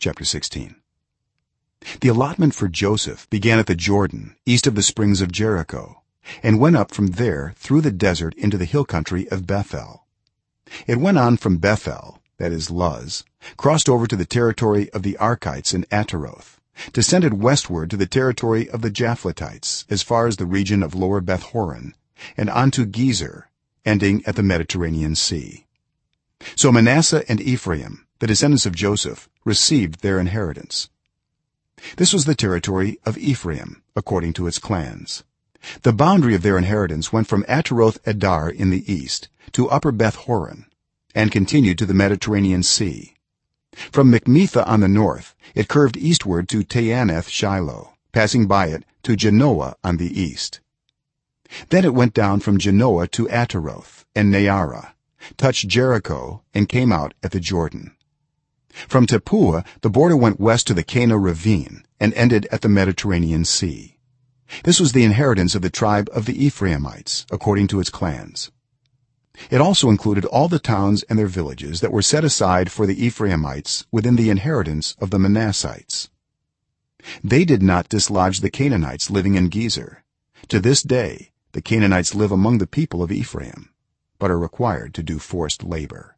chapter 16 the allotment for joseph began at the jordan east of the springs of jericho and went up from there through the desert into the hill country of bethel. It went on from bethel that is luz crossed over to the territory of the arkites in ataroth descended westward to the territory of the japhletites as far as the region of lower bethhoron and on to gezer ending at the mediterranean sea so manasseh and ephraim the descendants of joseph received their inheritance. This was the territory of ephraim according to its clans. The boundary of their inheritance went from ataroth addar in the east to upper bethhoron and continued to the mediterranean sea. From mikmethath on the north it curved eastward to taanath shiloh passing by it to janoah on the east. Then it went down from janoah to ataroth and naarah touched jericho and came out at the jordan. From tappuah the border went west to the kanah ravine and ended at the mediterranean sea. This was the inheritance of the tribe of the ephraimites according to its clans. It also included all the towns and their villages that were set aside for the ephraimites within the inheritance of the manassites. They did not dislodge the canaanites living in gezer. To this day the canaanites live among the people of ephraim but are required to do forced labor